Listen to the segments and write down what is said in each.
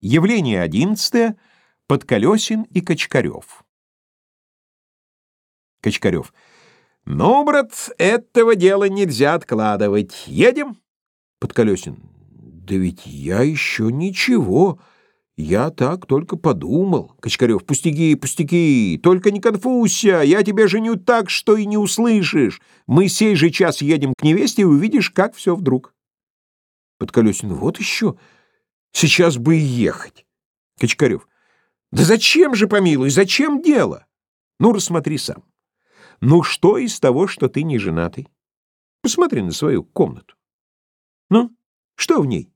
Явление одиннадцатое. Подколесин и Качкарев. Качкарев. Ну, брат, этого дела нельзя откладывать. Едем? Подколесин. Да ведь я еще ничего. Я так только подумал. Качкарев. Пустяки, пустяки. Только не конфузься. Я тебя женю так, что и не услышишь. Мы сей же час едем к невесте и увидишь, как все вдруг. Подколесин. Вот еще. Сейчас бы и ехать. Качкарев. Да зачем же, помилуй, зачем дело? Ну, рассмотри сам. Ну, что из того, что ты не женатый? Посмотри на свою комнату. Ну, что в ней?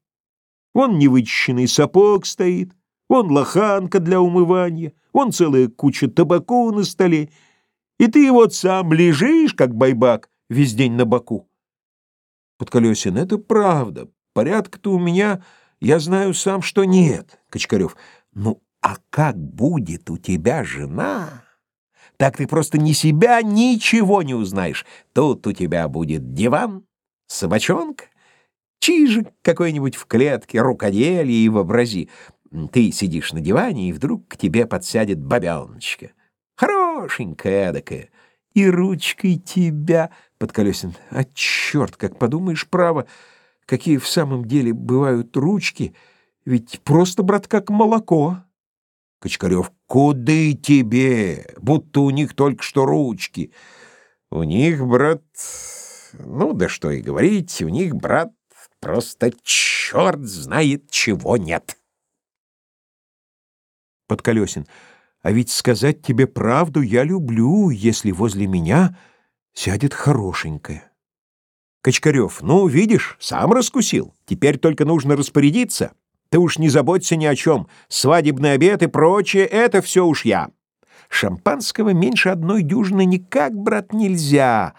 Вон невычищенный сапог стоит, вон лоханка для умывания, вон целая куча табаку на столе, и ты вот сам лежишь, как байбак, весь день на боку. Подколесин, это правда. Порядка-то у меня я знаю сам, что нет, Качкарев. Ну, а как будет у тебя жена? Так ты просто ни себя ничего не узнаешь. Тут у тебя будет диван, собачонка, чижик какой-нибудь в клетке, рукоделие и вообрази. Ты сидишь на диване, и вдруг к тебе подсядет бабёночка. Хорошенькая эдакая. И ручкой тебя... Подколесин. А черт, как подумаешь, право какие в самом деле бывают ручки, ведь просто, брат, как молоко. Кочкарев, куды тебе? Будто у них только что ручки. У них, брат, ну да что и говорить, у них, брат, просто черт знает чего нет. Подколесин, а ведь сказать тебе правду я люблю, если возле меня сядет хорошенькая. Качкарев, ну, видишь, сам раскусил. Теперь только нужно распорядиться. Ты уж не заботься ни о чем. Свадебный обед и прочее — это все уж я. Шампанского меньше одной дюжины никак, брат, нельзя.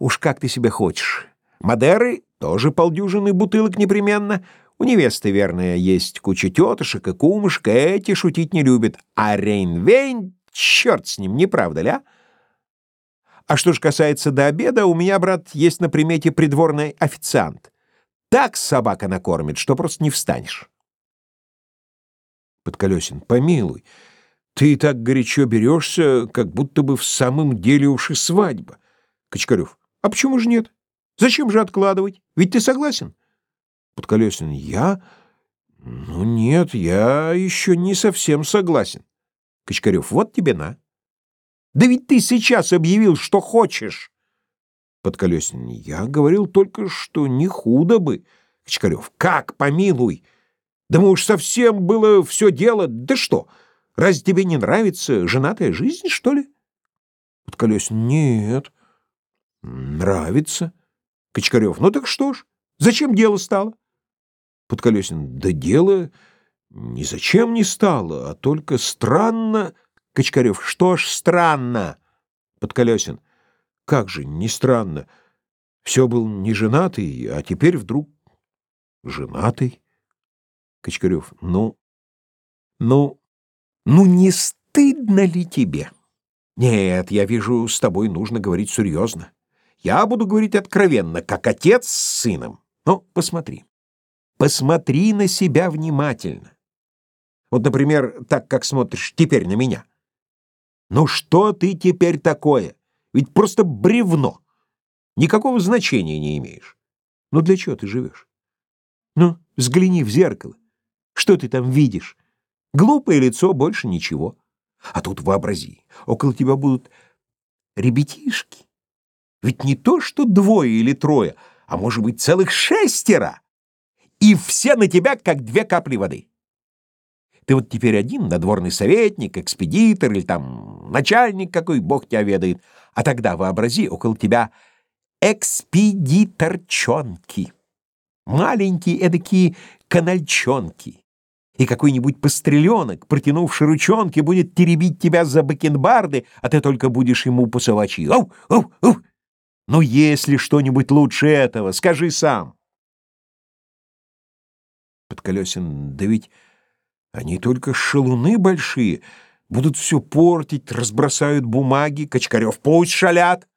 Уж как ты себе хочешь. Мадеры тоже полдюжины бутылок непременно. У невесты, верная, есть куча тетушек и кумушка, эти шутить не любят. А Рейнвейн, черт с ним, не правда ли, а? А что ж касается до обеда, у меня, брат, есть на примете придворный официант. Так собака накормит, что просто не встанешь. Подколесин, помилуй, ты так горячо берешься, как будто бы в самом деле уж и свадьба. Кочкарев, а почему же нет? Зачем же откладывать? Ведь ты согласен? Подколесин, я? Ну нет, я еще не совсем согласен. Кочкарев, вот тебе на. Да ведь ты сейчас объявил, что хочешь. Подколесин. Я говорил только, что не худо бы. Кочкарев. Как, помилуй? Да мы уж совсем было все дело. Да что, разве тебе не нравится женатая жизнь, что ли? Подколесин. Нет. Нравится. Кочкарев. Ну так что ж, зачем дело стало? Подколесин. Да дело ни зачем не стало, а только странно... Качкарев. Что ж странно? Подколесин. Как же не странно? Все был не женатый, а теперь вдруг женатый. Качкарев. Ну, ну, ну не стыдно ли тебе? Нет, я вижу, с тобой нужно говорить серьезно. Я буду говорить откровенно, как отец с сыном. Ну, посмотри. Посмотри на себя внимательно. Вот, например, так, как смотришь теперь на меня. Ну что ты теперь такое? Ведь просто бревно. Никакого значения не имеешь. Ну для чего ты живешь? Ну, взгляни в зеркало. Что ты там видишь? Глупое лицо, больше ничего. А тут вообрази, около тебя будут ребятишки. Ведь не то, что двое или трое, а может быть целых шестеро. И все на тебя, как две капли воды. Ты вот теперь один, надворный советник, экспедитор или там начальник какой, бог тебя ведает. А тогда вообрази, около тебя экспедиторчонки. Маленькие эдакие канальчонки. И какой-нибудь постреленок, протянувший ручонки, будет теребить тебя за бакенбарды, а ты только будешь ему посовачи. Ау, ау, ау. Ну, если что-нибудь лучше этого, скажи сам. Подколесин, да ведь... Они только шалуны большие, будут все портить, разбросают бумаги, Качкарев пусть шалят.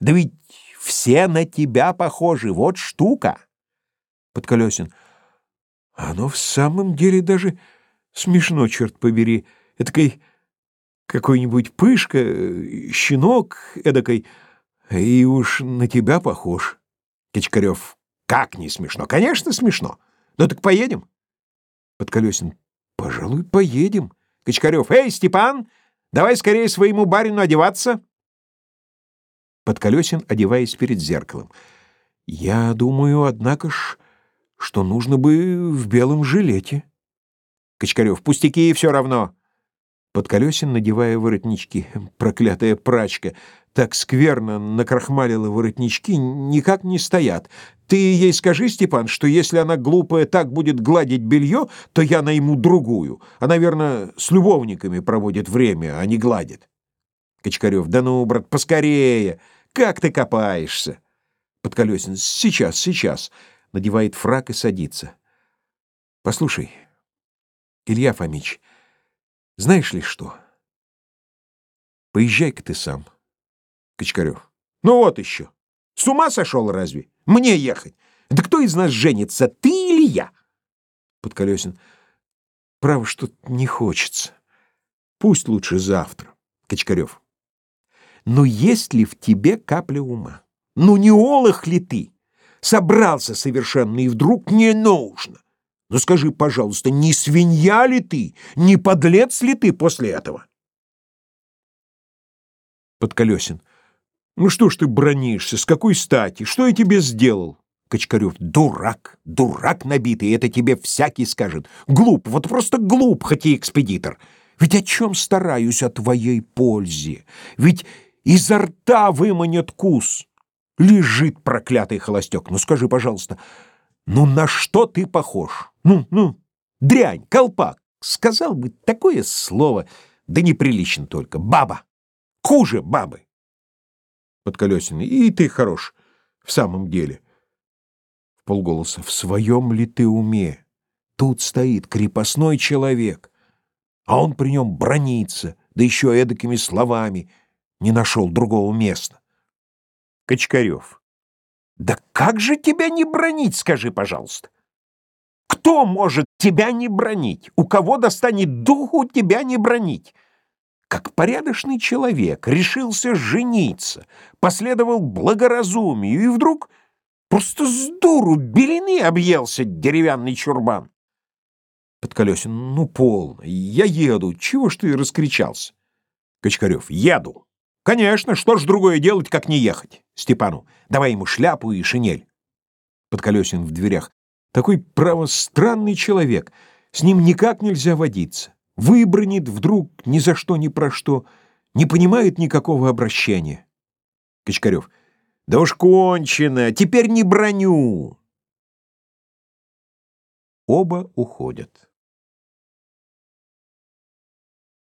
Да ведь все на тебя похожи, вот штука. Подколесин. Оно в самом деле даже смешно, черт побери. Этакой какой-нибудь пышка, щенок эдакой, и уж на тебя похож. Кичкарев. Как не смешно? Конечно, смешно. Ну так поедем? Подколесин. Пожалуй, поедем. Кичкарев. Эй, Степан, давай скорее своему барину одеваться. Подколесин, одеваясь перед зеркалом. Я думаю, однако ж, что нужно бы в белом жилете. Кочкарев, пустяки, все равно. Подколесин, надевая воротнички, проклятая прачка, так скверно накрахмалила воротнички, никак не стоят. Ты ей скажи, Степан, что если она глупая так будет гладить белье, то я найму другую. Она, верно, с любовниками проводит время, а не гладит. Кочкарев, да ну, брат, поскорее. Как ты копаешься? Подколесин, сейчас, сейчас. Надевает фрак и садится. Послушай, Илья Фомич, знаешь ли что? Поезжай-ка ты сам. Кочкарев. Ну вот еще. С ума сошел разве? Мне ехать. Да кто из нас женится, ты или я? Подколесин. Право, что не хочется. Пусть лучше завтра. Кочкарев. Но есть ли в тебе капля ума? Ну не олах ли ты? Собрался совершенно и вдруг не нужно. Ну скажи, пожалуйста, не свинья ли ты, не подлец ли ты после этого? Подколесин. Ну что ж ты бронишься, с какой стати? Что я тебе сделал? Кочкарев. Дурак, дурак набитый, это тебе всякий скажет. Глуп, вот просто глуп, хоть и экспедитор. Ведь о чем стараюсь о твоей пользе? Ведь изо рта выманят кус. Лежит проклятый холостяк. Ну скажи, пожалуйста, ну на что ты похож? Ну, ну, дрянь, колпак. Сказал бы такое слово, да неприлично только. Баба. Хуже бабы. Подколесиный. И ты хорош. В самом деле. В полголоса. В своем ли ты уме? Тут стоит крепостной человек, а он при нем бронится, да еще эдакими словами. Не нашел другого места. Качкарев. Да как же тебя не бронить, скажи, пожалуйста? Кто может тебя не бронить? У кого достанет духу тебя не бронить? Как порядочный человек решился жениться, последовал благоразумию, и вдруг просто с дуру белины объелся деревянный чурбан. Подколесин, ну полно, я еду, чего ж ты раскричался? Качкарев, еду. Конечно, что ж другое делать, как не ехать? Степану, давай ему шляпу и шинель. Подколесин в дверях. Такой, право, странный человек. С ним никак нельзя водиться. Выбронит вдруг ни за что, ни про что. Не понимает никакого обращения. Качкарев. Да уж кончено, теперь не броню. Оба уходят.